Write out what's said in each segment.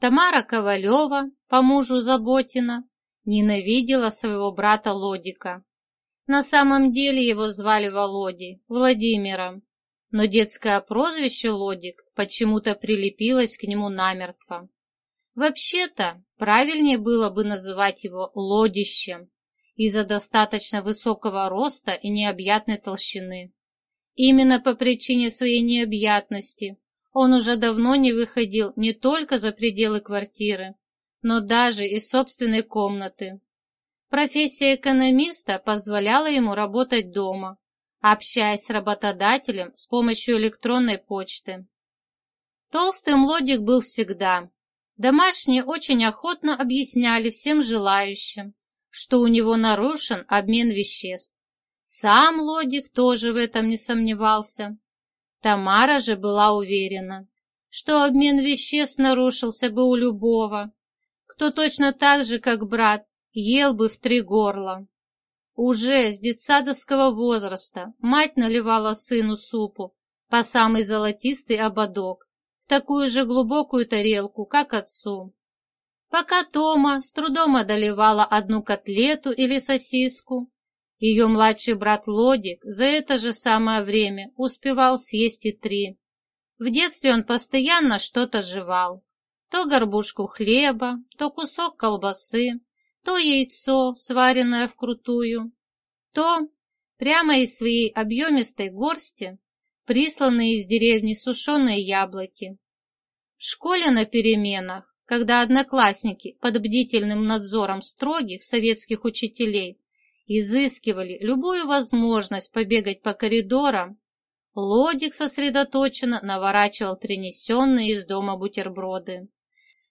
Тамара Ковалева, по мужу Заботина, ненавидела своего брата Лодика. На самом деле его звали Володей, Владимиром, но детское прозвище Лодик почему-то прилепилось к нему намертво. Вообще-то, правильнее было бы называть его Лодищем из-за достаточно высокого роста и необъятной толщины. Именно по причине своей необъятности он уже давно не выходил не только за пределы квартиры, но даже из собственной комнаты. Профессия экономиста позволяла ему работать дома, общаясь с работодателем с помощью электронной почты. Толстым Лодик был всегда. Домашние очень охотно объясняли всем желающим, что у него нарушен обмен веществ. Сам Лодик тоже в этом не сомневался. Тамара же была уверена, что обмен веществ нарушился бы у любого, кто точно так же, как брат, ел бы в три горла. Уже с детсадовского возраста мать наливала сыну супу по самый золотистый ободок в такую же глубокую тарелку, как отцу. Пока Тома с трудом одолевала одну котлету или сосиску, ее младший брат Лодик за это же самое время успевал съесть и три. В детстве он постоянно что-то жевал. То горбушку хлеба, то кусок колбасы, то яйцо, сваренное вкрутую, то, прямо из своей объемистой горсти, присланные из деревни сушеные яблоки. В школе на переменах, когда одноклассники под бдительным надзором строгих советских учителей изыскивали любую возможность побегать по коридорам, Лодик сосредоточенно наворачивал принесенные из дома бутерброды.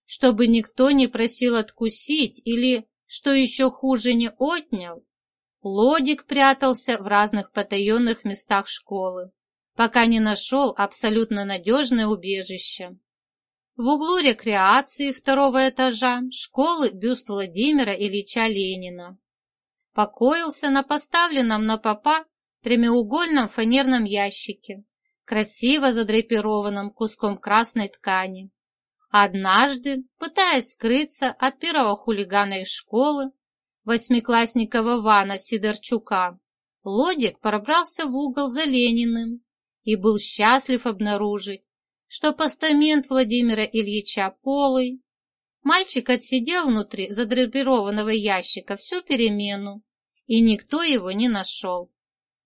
Чтобы никто не просил откусить или, что еще хуже, не отнял, Лодик прятался в разных потаенных местах школы, пока не нашел абсолютно надежное убежище. В углу рекреации второго этажа школы бюст Владимира Ильича Ленина покоился на поставленном на попа прямоугольном фанерном ящике, красиво задрапированном куском красной ткани. Однажды, пытаясь скрыться от первого хулигана из школы, восьмиклассника Вована Сидорчука, Лодик пробрался в угол за Лениным и был счастлив обнаружить, что постамент Владимира Ильича полый. Мальчик отсидел внутри задрапированного ящика всю перемену и никто его не нашел.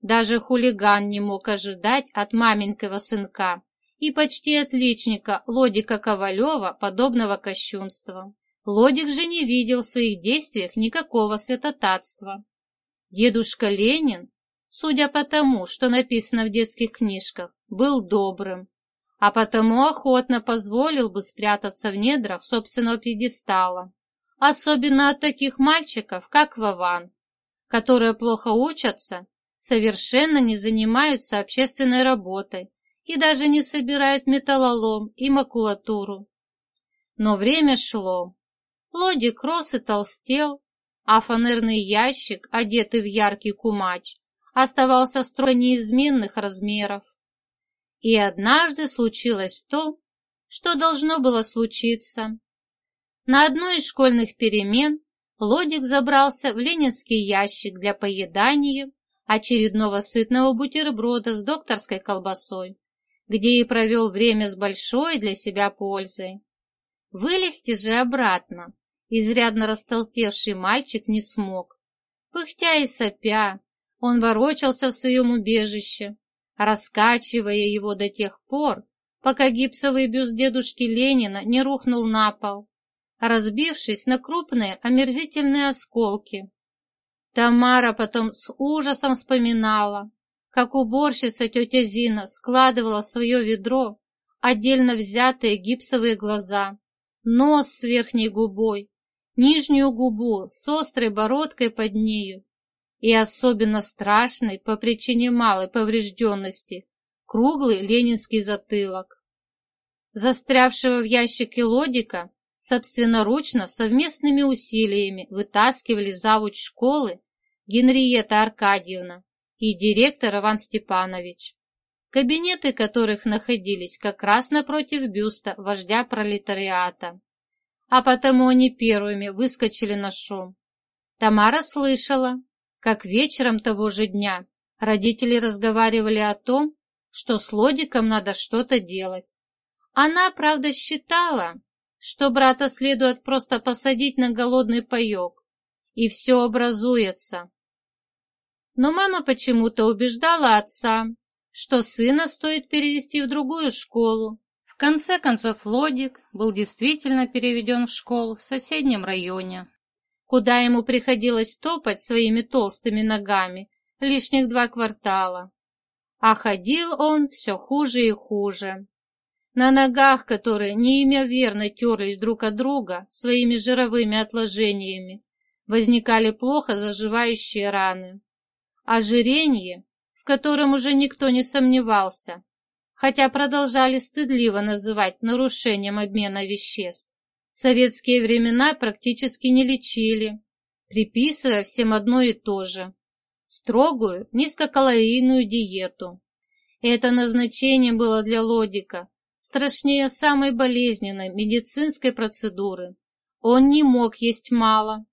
Даже хулиган не мог ожидать от маменького сынка и почти отличника Лодика Ковалева подобного кощунства. Лодик же не видел в своих действиях никакого святотатства. Дедушка Ленин, судя по тому, что написано в детских книжках, был добрым, а потому охотно позволил бы спрятаться в недрах собственного пьедестала, особенно от таких мальчиков, как Вован, которые плохо учатся, совершенно не занимаются общественной работой и даже не собирают металлолом и макулатуру. Но время шло. Лодик рос и толстел, а фанерный ящик, одетый в яркий кумач, оставался строго неизменных размеров. И однажды случилось то, что должно было случиться. На одной из школьных перемен Лодик забрался в ленинский ящик для поедания очередного сытного бутерброда с докторской колбасой, где и провел время с большой для себя пользой. Вылезти же обратно изрядно растолтевший мальчик не смог. Пыхтя и сопя, он ворочался в своем убежище, раскачивая его до тех пор, пока гипсовый бюст дедушки Ленина не рухнул на пол разбившись на крупные омерзительные осколки. Тамара потом с ужасом вспоминала, как уборщица тетя Зина складывала в свое ведро отдельно взятые гипсовые глаза, нос с верхней губой, нижнюю губу с острой бородкой под нею и особенно страшный по причине малой поврежденности круглый ленинский затылок. Застрявшего в ящике лодика собственноручно совместными усилиями вытаскивали завуч школы Генриета Аркадьевна и директор Иван Степанович, кабинеты которых находились как раз напротив бюста вождя пролетариата. а потому они первыми выскочили на шум. Тамара слышала, как вечером того же дня родители разговаривали о том, что с Лодиком надо что-то делать. Она, правда, считала, что брата следует просто посадить на голодный паек, и все образуется. Но мама почему-то убеждала отца, что сына стоит перевести в другую школу. В конце концов, Лодик был действительно переведен в школу в соседнем районе, куда ему приходилось топать своими толстыми ногами лишних два квартала. А ходил он все хуже и хуже. На ногах, которые неимоверно терлись друг от друга своими жировыми отложениями, возникали плохо заживающие раны. Ожирение, в котором уже никто не сомневался, хотя продолжали стыдливо называть нарушением обмена веществ, в советские времена практически не лечили, приписывая всем одно и то же строгую низкокалорийную диету. Это назначение было для Лодика страшнее самой болезненной медицинской процедуры. Он не мог есть мало.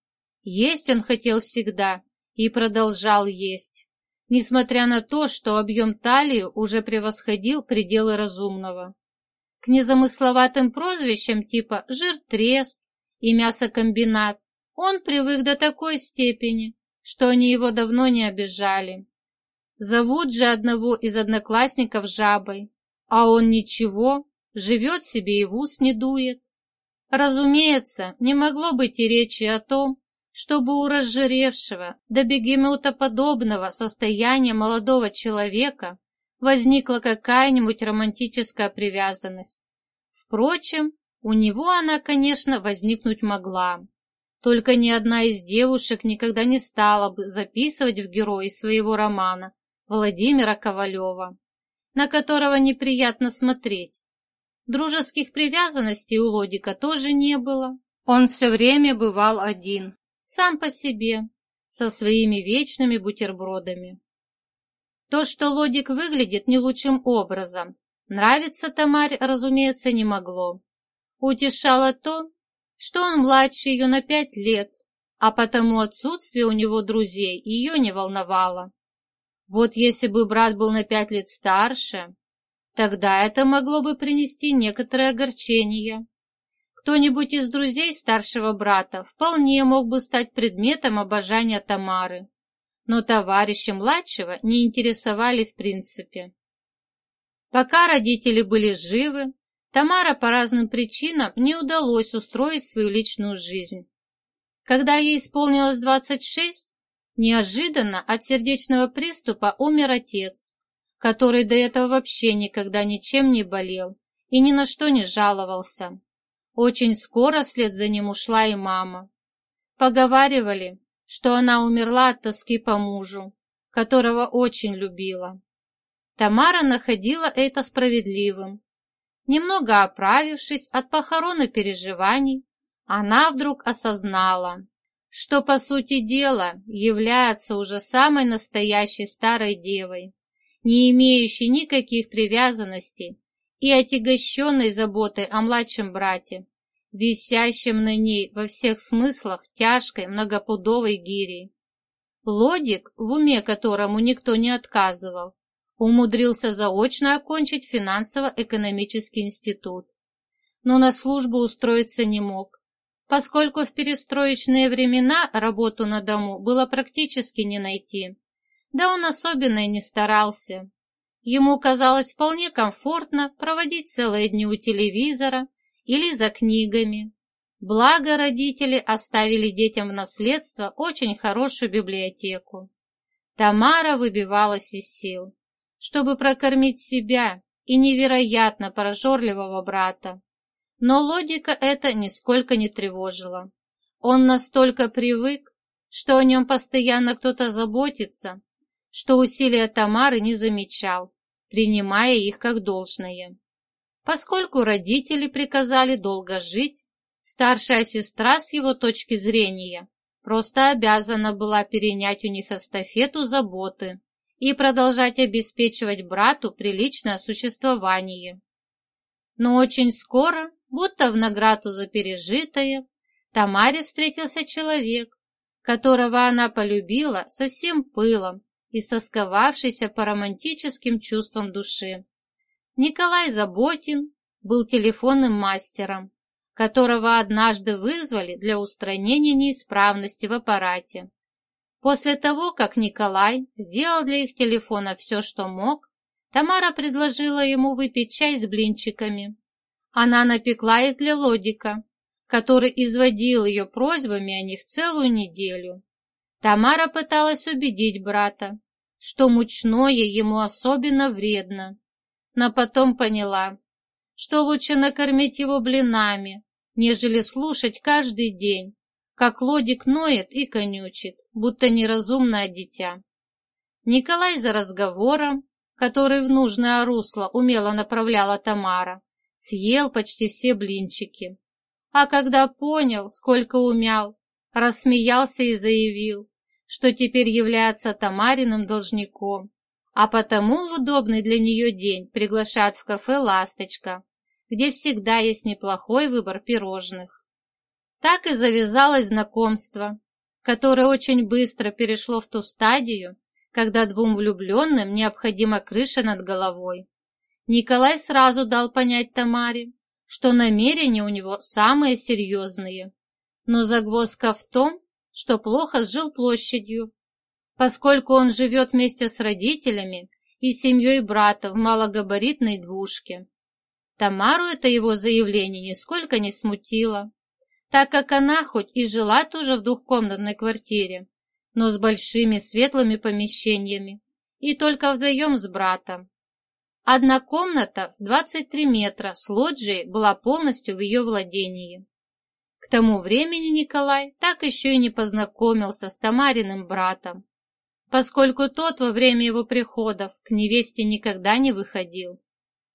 Есть он хотел всегда и продолжал есть, несмотря на то, что объем талии уже превосходил пределы разумного. К незамысловатым прозвищам типа «жир-трест» и «мясокомбинат» он привык до такой степени, что они его давно не обижали. Зовут же одного из одноклассников жабой, а он ничего, живет себе и в ус не дует. Разумеется, не могло быть и речи о том, чтобы у разжиревшего до бегемотоподобного состояния молодого человека возникла какая-нибудь романтическая привязанность. Впрочем, у него она, конечно, возникнуть могла. Только ни одна из девушек никогда не стала бы записывать в герои своего романа Владимира Ковалева, на которого неприятно смотреть. Дружеских привязанностей у Лодика тоже не было. Он все время бывал один, сам по себе, со своими вечными бутербродами. То, что Лодик выглядит не лучшим образом, нравится Тамаре, разумеется, не могло. Утешало то, что он младше ее на пять лет, а потому отсутствие у него друзей ее не волновало. Вот если бы брат был на пять лет старше, тогда это могло бы принести некоторое огорчение. Кто-нибудь из друзей старшего брата вполне мог бы стать предметом обожания Тамары, но товарищи младшего не интересовали в принципе. Пока родители были живы, Тамара по разным причинам не удалось устроить свою личную жизнь. Когда ей исполнилось 26, неожиданно от сердечного приступа умер отец, который до этого вообще никогда ничем не болел и ни на что не жаловался. Очень скоро вслед за ним ушла и мама. Поговаривали, что она умерла от тоски по мужу, которого очень любила. Тамара находила это справедливым Немного оправившись от похорон и переживаний, она вдруг осознала, что, по сути дела, является уже самой настоящей старой девой, не имеющей никаких привязанностей и отягощенной заботой о младшем брате, висящем на ней во всех смыслах тяжкой многопудовой гирей. Лодик, в уме которому никто не отказывал, умудрился заочно окончить финансово-экономический институт. Но на службу устроиться не мог, поскольку в перестроечные времена работу на дому было практически не найти. Да он особенно и не старался. Ему казалось вполне комфортно проводить целые дни у телевизора или за книгами. Благо родители оставили детям в наследство очень хорошую библиотеку. Тамара выбивалась из сил чтобы прокормить себя и невероятно прожорливого брата. Но логика это нисколько не тревожила. Он настолько привык, что о нем постоянно кто-то заботится, что усилия Тамары не замечал, принимая их как должное. Поскольку родители приказали долго жить, старшая сестра с его точки зрения просто обязана была перенять у них эстафету заботы и продолжать обеспечивать брату приличное существование. Но очень скоро будто в награду за пережитое, Тамаре встретился человек, которого она полюбила со всем пылом и сосковавшийся по романтическим чувствам души. Николай Заботин был телефонным мастером, которого однажды вызвали для устранения неисправности в аппарате. После того, как Николай сделал для их телефона все, что мог, Тамара предложила ему выпить чай с блинчиками. Она напекла их для Лодика, который изводил ее просьбами о них целую неделю. Тамара пыталась убедить брата, что мучное ему особенно вредно, но потом поняла, что лучше накормить его блинами, нежели слушать каждый день, как Лодик ноет и конючит, будто неразумное дитя. Николай за разговором, который в нужное русло умело направляла Тамара, съел почти все блинчики. А когда понял, сколько умял, рассмеялся и заявил, что теперь является Тамариным должником, а потому в удобный для нее день приглашает в кафе «Ласточка», где всегда есть неплохой выбор пирожных. Так и завязалось знакомство, которое очень быстро перешло в ту стадию, когда двум влюбленным необходима крыша над головой. Николай сразу дал понять Тамаре, что намерения у него самые серьезные. Но загвоздка в том, что плохо с жилплощадью, поскольку он живет вместе с родителями и семьей брата в малогабаритной двушке. Тамару это его заявление нисколько не смутило, так как она хоть и жила тоже в двухкомнатной квартире, но с большими светлыми помещениями и только вдвоем с братом. Одна комната в 23 метра с лоджией была полностью в ее владении. К тому времени Николай так еще и не познакомился с Тамариным братом, поскольку тот во время его приходов к невесте никогда не выходил.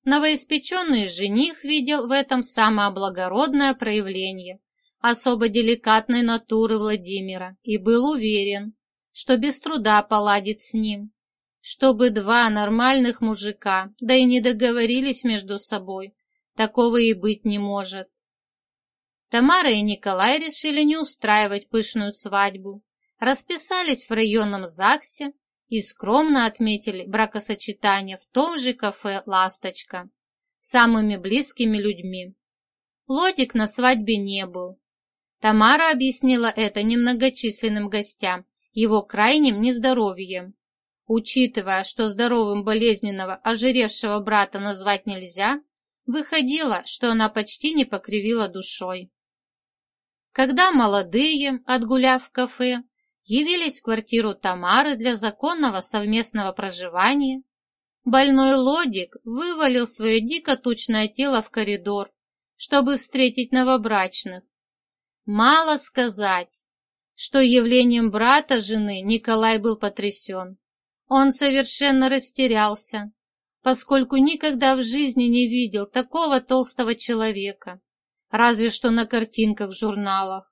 Новоиспеченный жених видел в этом самое благородное проявление особо деликатной натуры Владимира и был уверен, что без труда поладит с ним чтобы два нормальных мужика, да и не договорились между собой. Такого и быть не может. Тамара и Николай решили не устраивать пышную свадьбу, расписались в районном ЗАГСе и скромно отметили бракосочетание в том же кафе «Ласточка» самыми близкими людьми. Лодик на свадьбе не был. Тамара объяснила это немногочисленным гостям, его крайним нездоровьем Учитывая, что здоровым болезненного ожиревшего брата назвать нельзя, выходило, что она почти не покривила душой. Когда молодые, отгуляв в кафе, явились в квартиру Тамары для законного совместного проживания, больной Лодик вывалил свое дико тучное тело в коридор, чтобы встретить новобрачных. Мало сказать, что явлением брата жены Николай был потрясен. Он совершенно растерялся, поскольку никогда в жизни не видел такого толстого человека, разве что на картинках в журналах.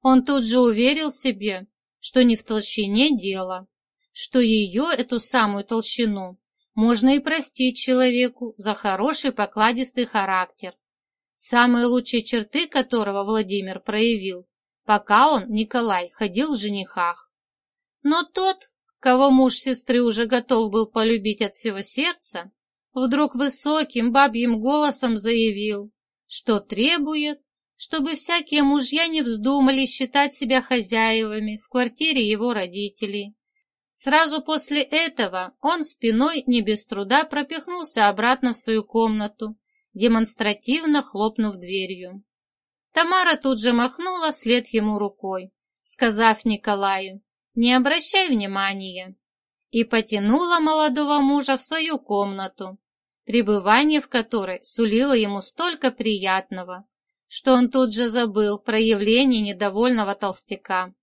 Он тут же уверил себе, что не в толщине дело, что ее, эту самую толщину, можно и простить человеку за хороший покладистый характер, самые лучшие черты которого Владимир проявил, пока он, Николай, ходил в женихах. Но тот, кого муж сестры уже готов был полюбить от всего сердца, вдруг высоким бабьим голосом заявил, что требует, чтобы всякие мужья не вздумали считать себя хозяевами в квартире его родителей. Сразу после этого он спиной не без труда пропихнулся обратно в свою комнату, демонстративно хлопнув дверью. Тамара тут же махнула вслед ему рукой, сказав Николаю, не обращай внимания, и потянула молодого мужа в свою комнату, пребывание в которой сулило ему столько приятного, что он тут же забыл проявление недовольного толстяка.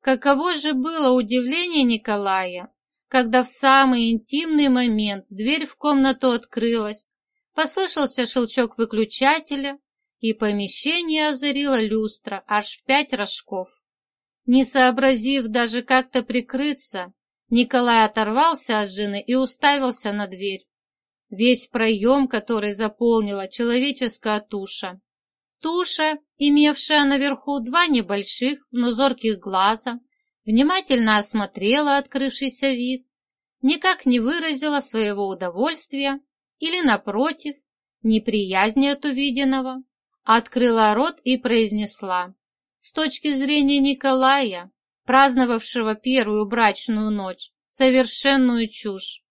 Каково же было удивление Николая, когда в самый интимный момент дверь в комнату открылась, послышался щелчок выключателя, и помещение озарила люстра аж в пять рожков. Не сообразив даже как-то прикрыться, Николай оторвался от жены и уставился на дверь. весь проем, который заполнила человеческая туша. Туша, имевшая наверху два небольших, но зорких глаза, внимательно осмотрела открывшийся вид, никак не выразила своего удовольствия или, напротив, неприязни от увиденного, открыла рот и произнесла. С точки зрения Николая, праздновавшего первую брачную ночь, совершенную чушь.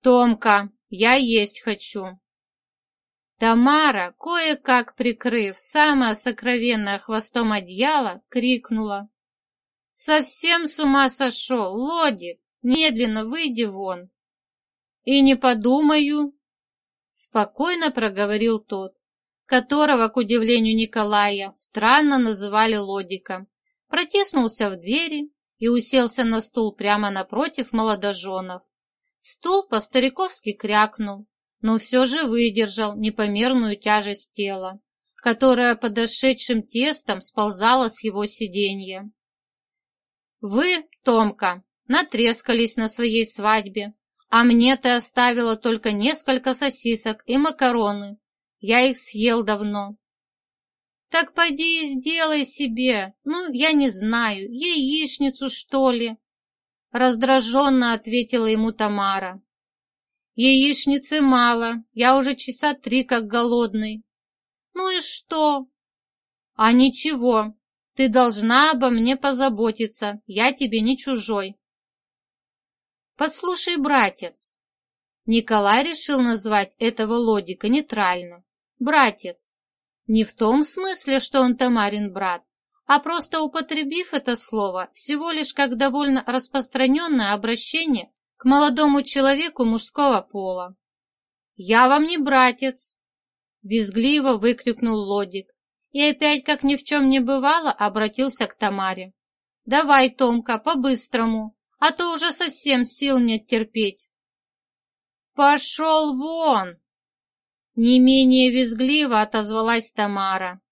«Томка, я есть хочу!» Тамара, кое-как прикрыв самое сокровенное хвостом одеяло, крикнула. «Совсем с ума сошел, Лодик! Медленно выйди вон!» «И не подумаю!» Спокойно проговорил тот, которого, к удивлению Николая, странно называли Лодиком. Протиснулся в двери и уселся на стул прямо напротив молодоженов. Стул по-стариковски крякнул, но все же выдержал непомерную тяжесть тела, которая подошедшим тестом сползала с его сиденья. «Вы, Томка, натрескались на своей свадьбе, а мне ты оставила только несколько сосисок и макароны. Я их съел давно. Так пойди и сделай себе, ну, я не знаю, яичницу, что ли. Раздраженно ответила ему Тамара. Яичницы мало, я уже часа три как голодный. Ну и что? А ничего, ты должна обо мне позаботиться, я тебе не чужой. «Послушай, братец!» Николай решил назвать этого Лодика нейтрально. «Братец!» Не в том смысле, что он Тамарин брат, а просто употребив это слово всего лишь как довольно распространенное обращение к молодому человеку мужского пола. «Я вам не братец!» Визгливо выкрикнул Лодик и опять, как ни в чем не бывало, обратился к Тамаре. «Давай, Томка, по-быстрому, а то уже совсем сил нет терпеть. «Пошел вон!» Не менее визгливо отозвалась Тамара.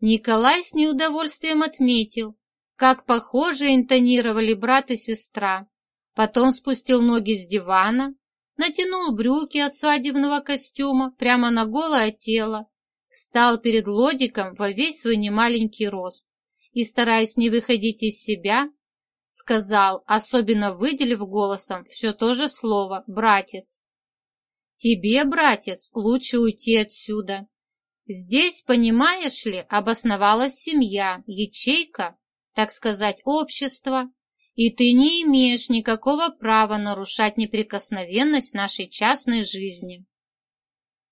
Николай с неудовольствием отметил, как похоже интонировали брат и сестра. Потом спустил ноги с дивана, натянул брюки от свадебного костюма прямо на голое тело, встал перед лодиком во весь свой немаленький рост и, стараясь не выходить из себя, сказал, особенно выделив голосом все то же слово «братец». «Тебе, братец, лучше уйти отсюда. Здесь, понимаешь ли, обосновалась семья, ячейка, так сказать, общество, и ты не имеешь никакого права нарушать неприкосновенность нашей частной жизни».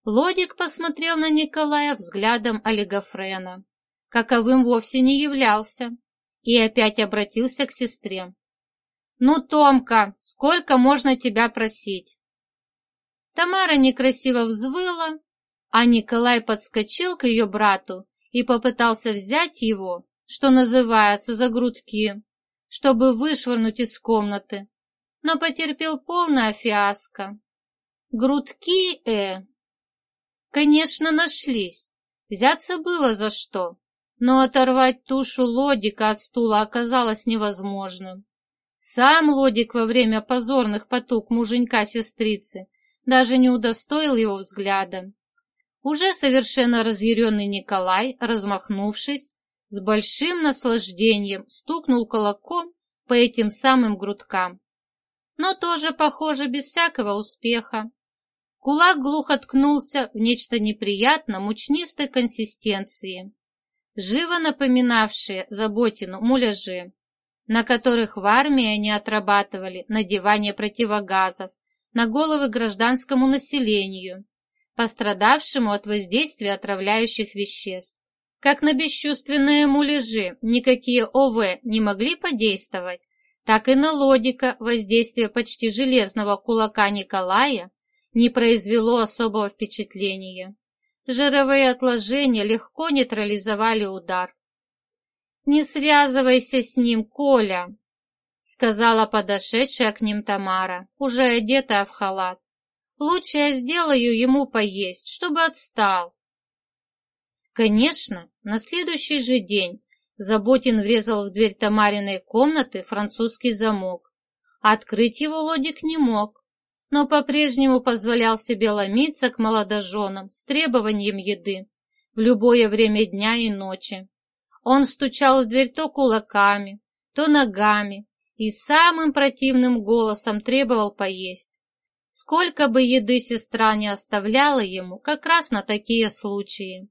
Лодик посмотрел на Николая взглядом олигофрена. Каковым вовсе не являлся, и опять обратился к сестре. «Ну, Томка, сколько можно тебя просить?» Тамара некрасиво взвыла, а Николай подскочил к ее брату и попытался взять его, что называется, за грудки, чтобы вышвырнуть из комнаты, но потерпел полное фиаско. Грудки, э! Конечно, нашлись, взяться было за что, но оторвать тушу Лодика от стула оказалось невозможным. Сам Лодик во время позорных потуг муженька-сестрицы даже не удостоил его взгляда. Уже совершенно разъяренный Николай, размахнувшись, с большим наслаждением стукнул кулаком по этим самым грудкам. Но тоже, похоже, без всякого успеха. Кулак глухо ткнулся в нечто неприятно мучнистой консистенции живо напоминавшие Заботину муляжи, на которых в армии они отрабатывали надевание противогазов на головы гражданскому населению, пострадавшему от воздействия отравляющих веществ. Как на бесчувственные муляжи никакие ОВ не могли подействовать, так и на Лодика воздействие почти железного кулака Николая не произвело особого впечатления. Жировые отложения легко нейтрализовали удар. «Не связывайся с ним, Коля!» сказала подошедшая к ним Тамара, уже одетая в халат. «Лучше я сделаю ему поесть, чтобы отстал». Конечно, на следующий же день Заботин врезал в дверь Тамариной комнаты французский замок. Открыть его Лодик не мог, но по-прежнему позволял себе ломиться к молодоженам с требованием еды в любое время дня и ночи. Он стучал в дверь то кулаками, то ногами и самым противным голосом требовал поесть. Сколько бы еды сестра не оставляла ему, как раз на такие случаи.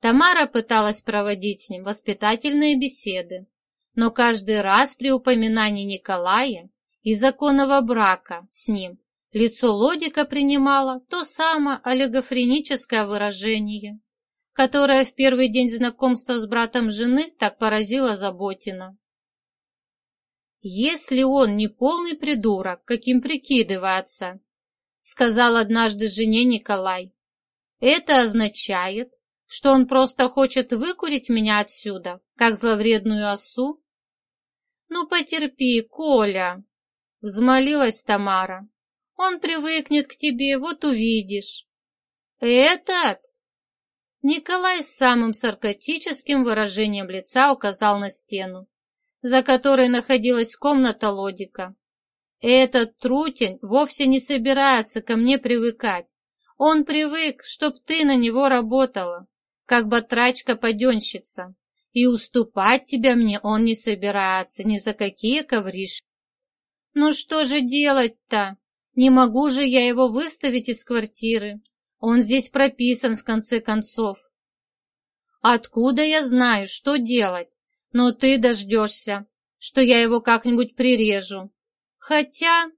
Тамара пыталась проводить с ним воспитательные беседы, но каждый раз при упоминании Николая и законного брака с ним лицо Лодика принимало то самое олигофреническое выражение, которое в первый день знакомства с братом жены так поразило Заботина. «Если он не полный придурок, каким прикидывается», сказал однажды жене Николай, «это означает, что он просто хочет выкурить меня отсюда, как зловредную осу?» «Ну, потерпи, Коля!» — взмолилась Тамара. «Он привыкнет к тебе, вот увидишь». «Этот?» Николай с самым саркастическим выражением лица указал на стену, за которой находилась комната Лодика. «Этот трутень вовсе не собирается ко мне привыкать. Он привык, чтоб ты на него работала, как батрачка-паденщица, и уступать тебя мне он не собирается ни за какие ковришки. Ну что же делать-то? Не могу же я его выставить из квартиры. Он здесь прописан, в конце концов. Откуда я знаю, что делать? Но ты дождешься, что я его как-нибудь прирежу. Хотя,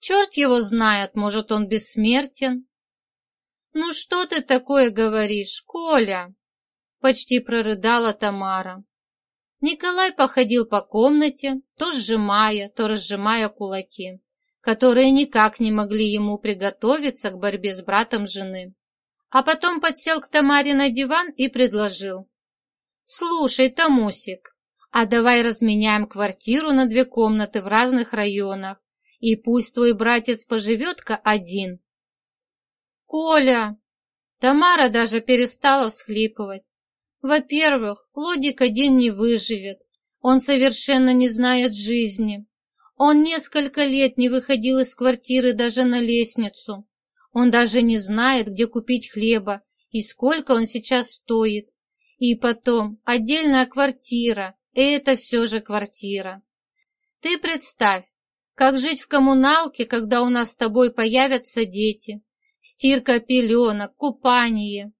черт его знает, может, он бессмертен. Ну что ты такое говоришь, Коля? Почти прорыдала Тамара. Николай походил по комнате, то сжимая, то разжимая кулаки, которые никак не могли ему приготовиться к борьбе с братом жены. А потом подсел к Тамаре на диван и предложил. «Слушай, Тамусик, а давай разменяем квартиру на две комнаты в разных районах, и пусть твой братец поживет-ка один». «Коля!» Тамара даже перестала всхлипывать. Во-первых, Лодик один не выживет. Он совершенно не знает жизни. Он несколько лет не выходил из квартиры даже на лестницу. Он даже не знает, где купить хлеба и сколько он сейчас стоит. И потом, отдельная квартира – это все же квартира. Ты представь, как жить в коммуналке, когда у нас с тобой появятся дети. Стирка пеленок, купание,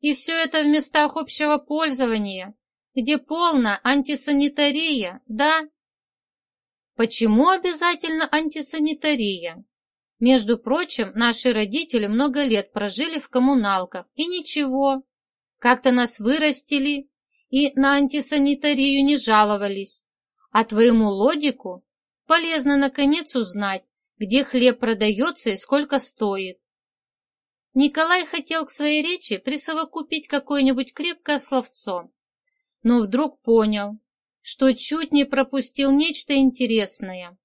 и все это в местах общего пользования, где полна антисанитария, да? Почему обязательно антисанитария? Между прочим, наши родители много лет прожили в коммуналках, и ничего. Как-то нас вырастили и на антисанитарию не жаловались. А твоему лодику полезно наконец узнать, где хлеб продается и сколько стоит. Николай хотел к своей речи присовокупить какое-нибудь крепкое словцо, но вдруг понял, что чуть не пропустил нечто интересное.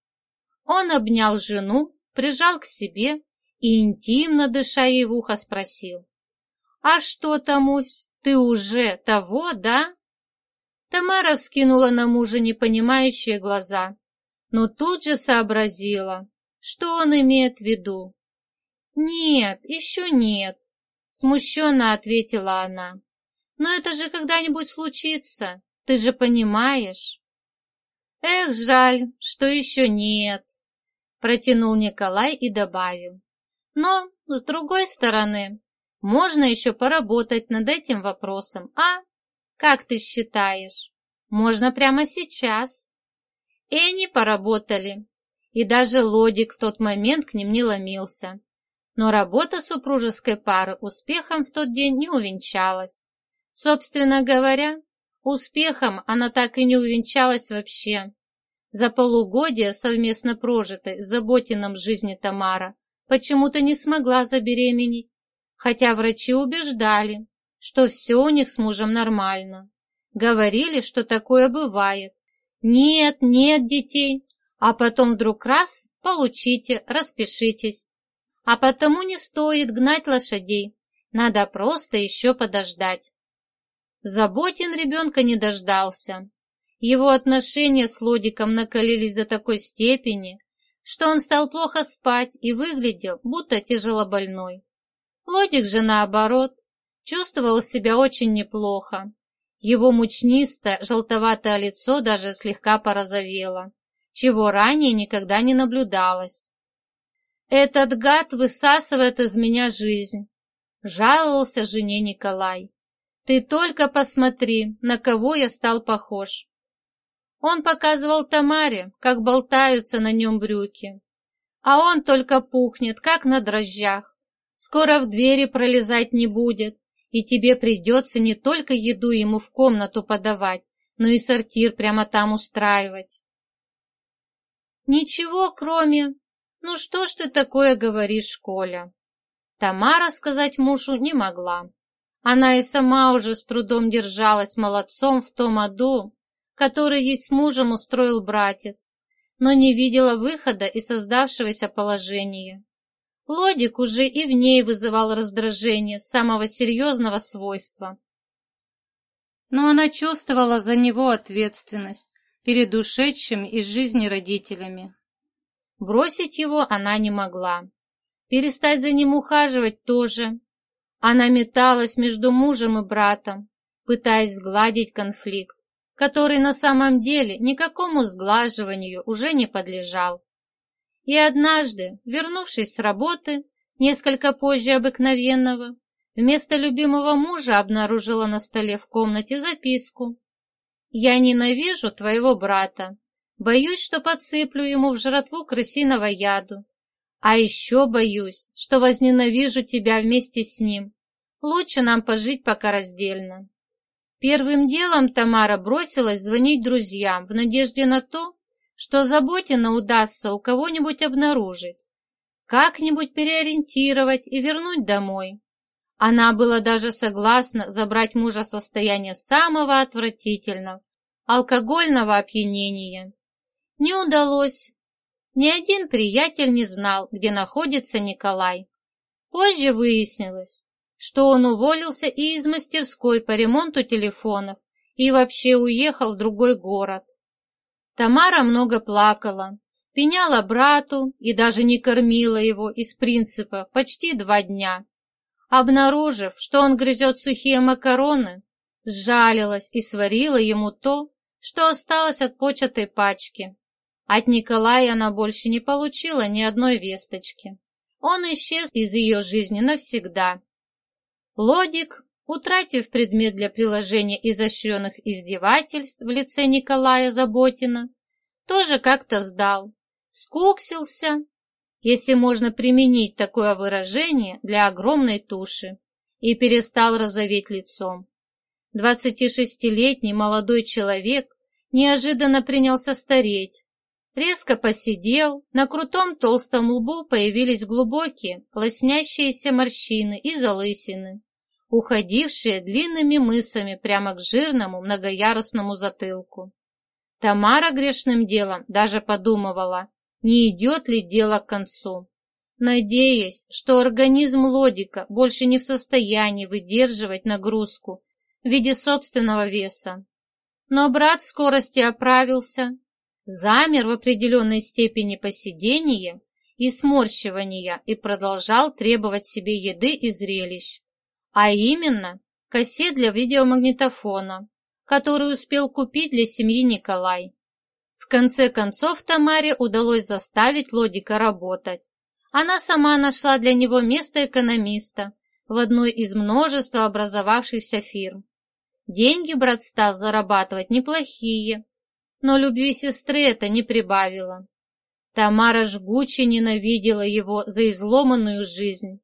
Он обнял жену, прижал к себе и, интимно дыша ей в ухо, спросил. «А что, Тамусь, ты уже того, да?» Тамара вскинула на мужа непонимающие глаза, но тут же сообразила, что он имеет в виду. «Нет, еще нет», — смущенно ответила она. «Но это же когда-нибудь случится, ты же понимаешь». «Эх, жаль, что еще нет», — протянул Николай и добавил. «Но, с другой стороны, можно еще поработать над этим вопросом, а? Как ты считаешь? Можно прямо сейчас?» И они поработали, и даже Лодик в тот момент к ним не ломился. Но работа супружеской пары успехом в тот день не увенчалась. Собственно говоря, успехом она так и не увенчалась вообще. За полугодие, совместно прожитой с Заботином жизни Тамара, почему-то не смогла забеременеть, хотя врачи убеждали, что все у них с мужем нормально. Говорили, что такое бывает. Нет, нет детей, а потом вдруг раз, получите, распишитесь. А потому не стоит гнать лошадей, надо просто еще подождать. Заботин ребенка не дождался. Его отношения с Лодиком накалились до такой степени, что он стал плохо спать и выглядел, будто тяжелобольной. Лодик же, наоборот, чувствовал себя очень неплохо. Его мучнистое, желтоватое лицо даже слегка порозовело, чего ранее никогда не наблюдалось. «Этот гад высасывает из меня жизнь», — жаловался жене Николай. «Ты только посмотри, на кого я стал похож». Он показывал Тамаре, как болтаются на нем брюки. А он только пухнет, как на дрожжах. Скоро в двери пролезать не будет, и тебе придется не только еду ему в комнату подавать, но и сортир прямо там устраивать. Ничего, кроме... Ну что ж ты такое говоришь, Коля? Тамара сказать мужу не могла. Она и сама уже с трудом держалась молодцом в том аду, который ей с мужем устроил братец, но не видела выхода из создавшегося положения. Лодик уже и в ней вызывал раздражение самого серьезного свойства. Но она чувствовала за него ответственность перед ушедшими из жизни родителями. Бросить его она не могла. Перестать за ним ухаживать тоже. Она металась между мужем и братом, пытаясь сгладить конфликт который на самом деле никакому сглаживанию уже не подлежал. И однажды, вернувшись с работы, несколько позже обыкновенного, вместо любимого мужа обнаружила на столе в комнате записку. «Я ненавижу твоего брата. Боюсь, что подсыплю ему в жратву крысиного яду. А еще боюсь, что возненавижу тебя вместе с ним. Лучше нам пожить пока раздельно. Первым делом Тамара бросилась звонить друзьям в надежде на то, что Заботина удастся у кого-нибудь обнаружить, как-нибудь переориентировать и вернуть домой. Она была даже согласна забрать мужа в состояние самого отвратительного, алкогольного опьянения. Не удалось. Ни один приятель не знал, где находится Николай. Позже выяснилось, что он уволился и из мастерской по ремонту телефонов и вообще уехал в другой город. Тамара много плакала, пеняла брату и даже не кормила его из принципа почти два дня. Обнаружив, что он грызет сухие макароны, сжалилась и сварила ему то, что осталось от початой пачки. От Николая она больше не получила ни одной весточки. Он исчез из ее жизни навсегда. Лодик, утратив предмет для приложения изощренных издевательств в лице Николая Заботина, тоже как-то сдал, скуксился, если можно применить такое выражение для огромной туши, и перестал розоветь лицом. 26-летний молодой человек неожиданно принялся стареть, резко посидел, на крутом толстом лбу появились глубокие, лоснящиеся морщины и залысины, уходившие длинными мысами прямо к жирному многоярусному затылку. Тамара грешным делом даже подумывала, не идет ли дело к концу, надеясь, что организм Лодика больше не в состоянии выдерживать нагрузку в виде собственного веса. Но брат в скорости оправился, замер в определенной степени посидения и сморщивания и продолжал требовать себе еды и зрелищ а именно кассет для видеомагнитофона, который успел купить для семьи Николай. В конце концов Тамаре удалось заставить Лодика работать. Она сама нашла для него место экономиста в одной из множества образовавшихся фирм. Деньги брат стал зарабатывать неплохие, но любви сестры это не прибавило. Тамара жгуче ненавидела его за изломанную жизнь,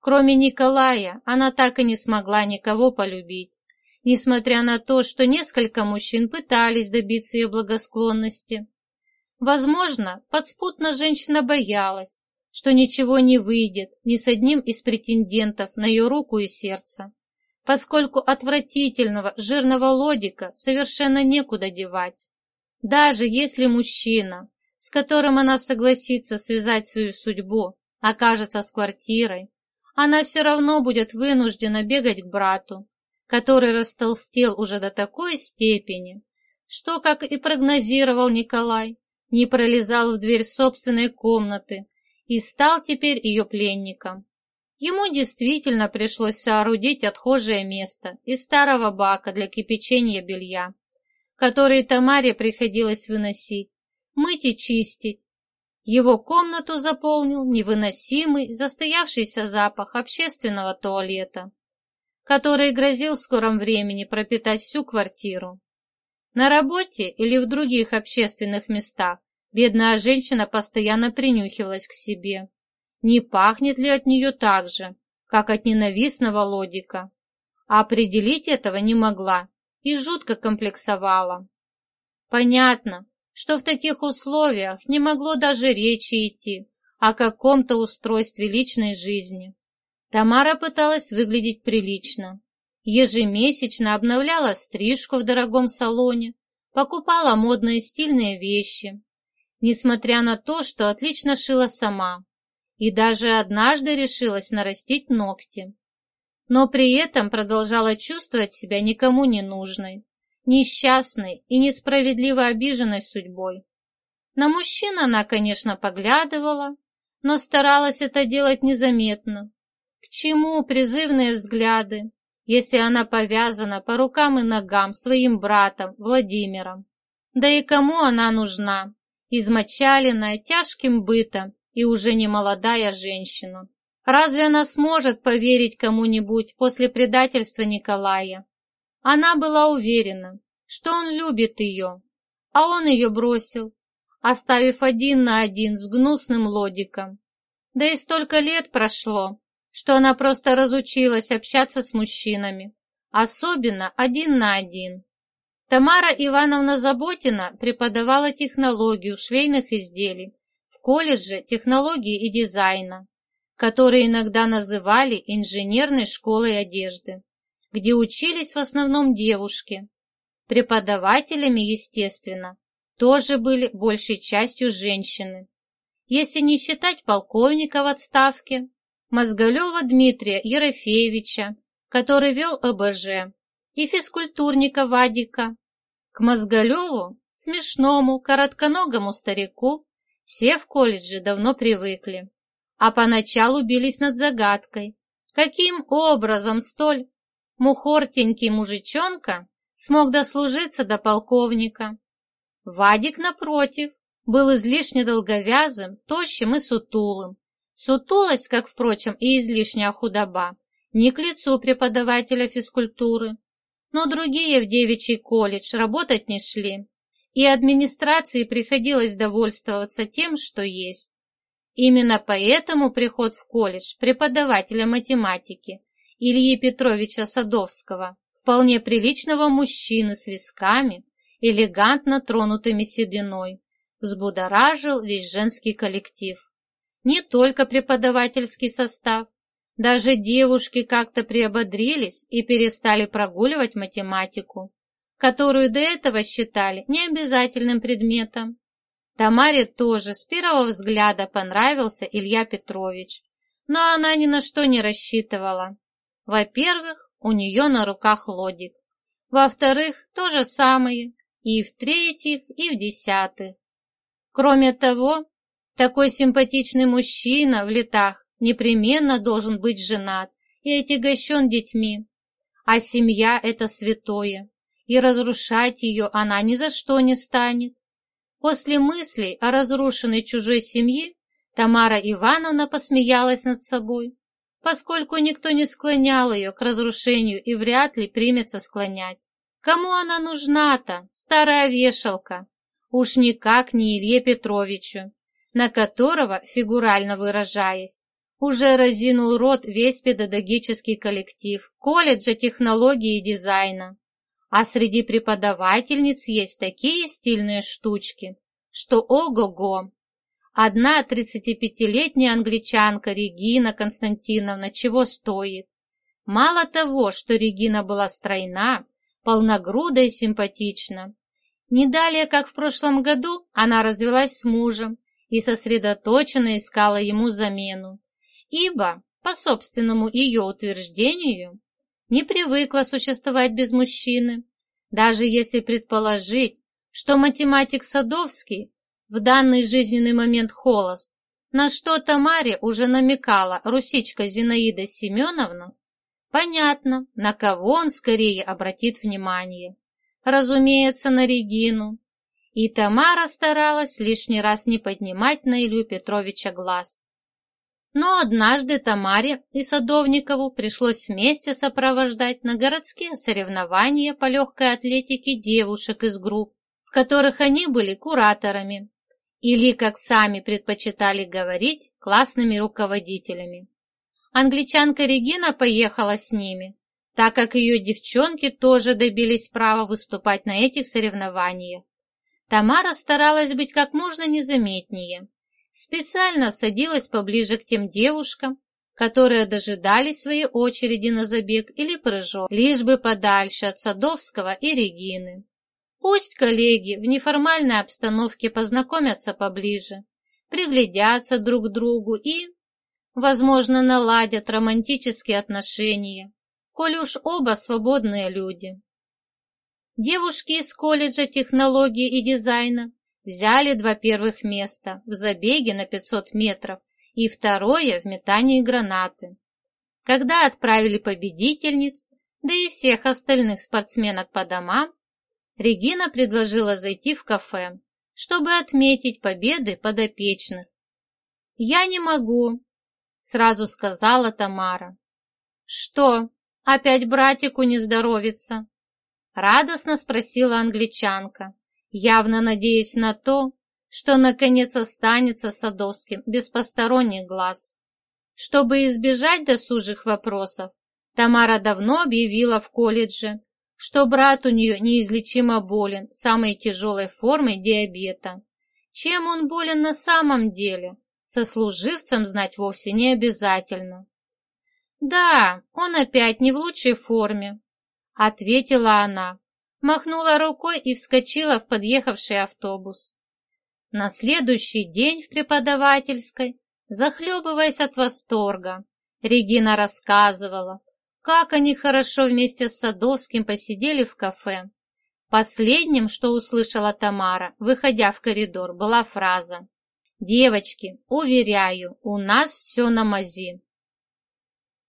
Кроме Николая, она так и не смогла никого полюбить, несмотря на то, что несколько мужчин пытались добиться ее благосклонности. Возможно, подспутно женщина боялась, что ничего не выйдет ни с одним из претендентов на ее руку и сердце, поскольку отвратительного жирного лодика совершенно некуда девать. Даже если мужчина, с которым она согласится связать свою судьбу, окажется с квартирой, она все равно будет вынуждена бегать к брату, который растолстел уже до такой степени, что, как и прогнозировал Николай, не пролезал в дверь собственной комнаты и стал теперь ее пленником. Ему действительно пришлось соорудить отхожее место из старого бака для кипячения белья, который Тамаре приходилось выносить, мыть и чистить. Его комнату заполнил невыносимый застоявшийся запах общественного туалета, который грозил в скором времени пропитать всю квартиру. На работе или в других общественных местах бедная женщина постоянно принюхивалась к себе. Не пахнет ли от нее так же, как от ненавистного лодика? А определить этого не могла и жутко комплексовала. Понятно, что в таких условиях не могло даже речи идти о каком-то устройстве личной жизни. Тамара пыталась выглядеть прилично, Ежемесячно обновляла стрижку в дорогом салоне, покупала модные стильные вещи, несмотря на то, что отлично шила сама, и даже однажды решилась нарастить ногти. Но при этом продолжала чувствовать себя никому не нужной, несчастной и несправедливо обиженной судьбой. На мужчин она, конечно, поглядывала, но старалась это делать незаметно. К чему призывные взгляды, если она повязана по рукам и ногам своим братом Владимиром. Да и кому она нужна, измочаленная тяжким бытом и уже не молодая женщина? Разве она сможет поверить кому-нибудь после предательства Николая? Она была уверена, что он любит ее, а он ее бросил, оставив один на один с гнусным лодиком. Да и столько лет прошло, что она просто разучилась общаться с мужчинами, особенно один на один. Тамара Ивановна Заботина преподавала технологию швейных изделий в колледже технологии и дизайна, который иногда называли инженерной школой одежды, где учились в основном девушки. Преподавателями, естественно, тоже были большей частью женщины. Если не считать полковника в отставке, Мозголева Дмитрия Ерофеевича, который вел ОБЖ, и физкультурника Вадика. К Мозголеву, смешному, коротконогому старику, все в колледже давно привыкли, а поначалу бились над загадкой, каким образом столь мухортенький мужичонка смог дослужиться до полковника. Вадик, напротив, был излишне долговязым, тощим и сутулым, Сутулость, как, впрочем, и излишняя худоба, не к лицу преподавателя физкультуры. Но другие в девичий колледж работать не шли, и администрации приходилось довольствоваться тем, что есть. Именно поэтому приход в колледж преподавателя математики Ильи Петровича Садовского, вполне приличного мужчины с висками, элегантно тронутыми сединой, взбудоражил весь женский коллектив не только преподавательский состав. Даже девушки как-то приободрились и перестали прогуливать математику, которую до этого считали необязательным предметом. Тамаре тоже с первого взгляда понравился Илья Петрович, но она ни на что не рассчитывала. Во-первых, у нее на руках лодик. Во-вторых, то же самое. И в-третьих, и в-десятых. Кроме того, такой симпатичный мужчина в летах непременно должен быть женат и отягощен детьми. А семья – это святое, и разрушать ее она ни за что не станет. После мыслей о разрушенной чужой семье Тамара Ивановна посмеялась над собой, поскольку никто не склонял ее к разрушению и вряд ли примется склонять. Кому она нужна-то, старая вешалка? Уж никак не Илье Петровичу на которого, фигурально выражаясь, уже разинул рот весь педагогический коллектив колледжа технологии и дизайна. А среди преподавательниц есть такие стильные штучки, что ого-го! Одна 35-летняя англичанка Регина Константиновна чего стоит? Мало того, что Регина была стройна, полногруда и симпатична. Не далее, как в прошлом году, она развелась с мужем и сосредоточенно искала ему замену, ибо, по собственному ее утверждению, не привыкла существовать без мужчины, даже если предположить, что математик Садовский в данный жизненный момент холост, на что Тамаре уже намекала русичка Зинаида Семеновна, понятно, на кого он скорее обратит внимание. Разумеется, на Регину. И Тамара старалась лишний раз не поднимать на Илью Петровича глаз. Но однажды Тамаре и Садовникову пришлось вместе сопровождать на городские соревнования по легкой атлетике девушек из групп, в которых они были кураторами, или, как сами предпочитали говорить, классными руководителями. Англичанка Регина поехала с ними, так как ее девчонки тоже добились права выступать на этих соревнованиях. Тамара старалась быть как можно незаметнее, специально садилась поближе к тем девушкам, которые дожидались своей очереди на забег или прыжок, лишь бы подальше от Садовского и Регины. Пусть коллеги в неформальной обстановке познакомятся поближе, приглядятся друг к другу и, возможно, наладят романтические отношения, коль уж оба свободные люди. Девушки из колледжа технологии и дизайна взяли два первых места в забеге на 500 метров и второе в метании гранаты. Когда отправили победительниц, да и всех остальных спортсменок по домам, Регина предложила зайти в кафе, чтобы отметить победы подопечных. «Я не могу», — сразу сказала Тамара. «Что, опять братику не здоровится?» — радостно спросила англичанка, явно надеясь на то, что наконец останется Садовским без посторонних глаз. Чтобы избежать досужих вопросов, Тамара давно объявила в колледже, что брат у нее неизлечимо болен самой тяжелой формой диабета. Чем он болен на самом деле, сослуживцам знать вовсе не обязательно. «Да, он опять не в лучшей форме», — ответила она, махнула рукой и вскочила в подъехавший автобус. На следующий день в преподавательской, захлебываясь от восторга, Регина рассказывала, как они хорошо вместе с Садовским посидели в кафе. Последним, что услышала Тамара, выходя в коридор, была фраза «Девочки, уверяю, у нас все на мази».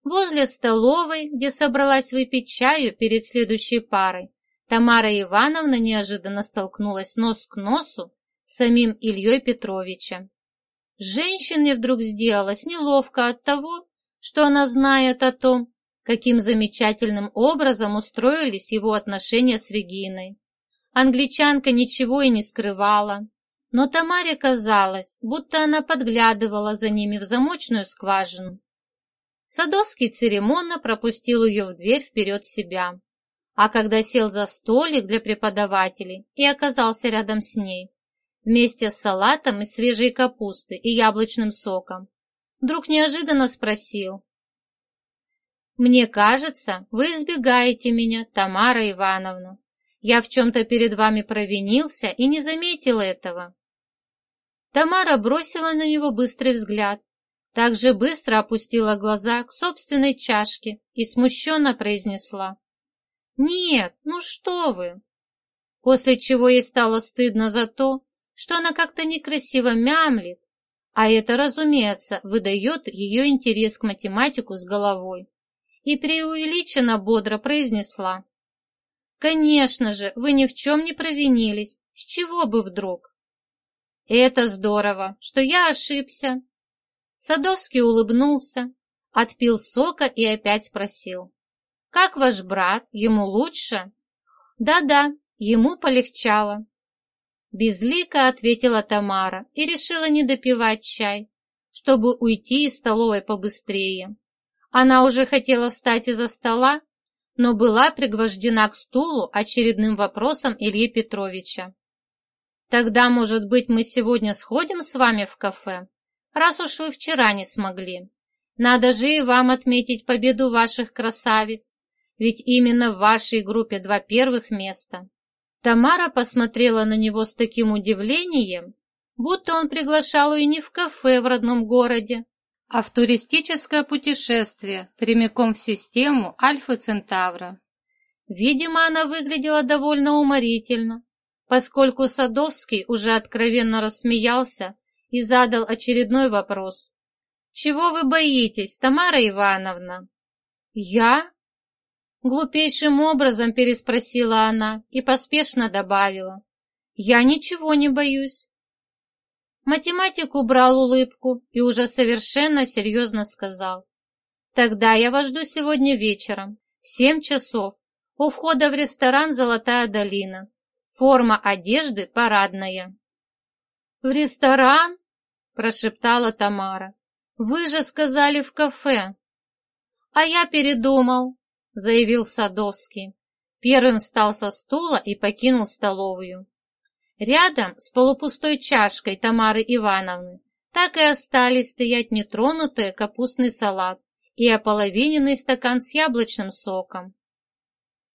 Возле столовой, где собралась выпить чаю перед следующей парой, Тамара Ивановна неожиданно столкнулась нос к носу с самим Ильей Петровичем. Женщине вдруг сделалось неловко от того, что она знает о том, каким замечательным образом устроились его отношения с Региной. Англичанка ничего и не скрывала, но Тамаре казалось, будто она подглядывала за ними в замочную скважину. Садовский церемонно пропустил ее в дверь вперед себя, а когда сел за столик для преподавателей и оказался рядом с ней, вместе с салатом из свежей капусты и яблочным соком, вдруг неожиданно спросил, «Мне кажется, вы избегаете меня, Тамара Ивановна. Я в чем-то перед вами провинился и не заметил этого». Тамара бросила на него быстрый взгляд, также быстро опустила глаза к собственной чашке и смущенно произнесла. «Нет, ну что вы!» После чего ей стало стыдно за то, что она как-то некрасиво мямлит, а это, разумеется, выдает ее интерес к математику с головой и преувеличенно бодро произнесла. «Конечно же, вы ни в чем не провинились. С чего бы вдруг?» «Это здорово, что я ошибся». Садовский улыбнулся, отпил сока и опять спросил. «Как ваш брат? Ему лучше?» «Да-да, ему полегчало». Безлико ответила Тамара и решила не допивать чай, чтобы уйти из столовой побыстрее. Она уже хотела встать из-за стола, но была пригвождена к стулу очередным вопросом Ильи Петровича. «Тогда, может быть, мы сегодня сходим с вами в кафе, раз уж вы вчера не смогли. Надо же и вам отметить победу ваших красавиц, ведь именно в вашей группе два первых места». Тамара посмотрела на него с таким удивлением, будто он приглашал ее не в кафе в родном городе, а в туристическое путешествие прямиком в систему Альфа Центавра. Видимо, она выглядела довольно уморительно, поскольку Садовский уже откровенно рассмеялся и задал очередной вопрос. «Чего вы боитесь, Тамара Ивановна?» «Я?» Глупейшим образом переспросила она и поспешно добавила. «Я ничего не боюсь». Математик убрал улыбку и уже совершенно серьезно сказал. «Тогда я вас жду сегодня вечером, в семь часов, у входа в ресторан «Золотая долина». Форма одежды парадная». «В ресторан?» – прошептала Тамара. «Вы же сказали в кафе». «А я передумал», – заявил Садовский. Первым встал со стула и покинул столовую. Рядом с полупустой чашкой Тамары Ивановны так и остались стоять нетронутые капустный салат и ополовиненный стакан с яблочным соком.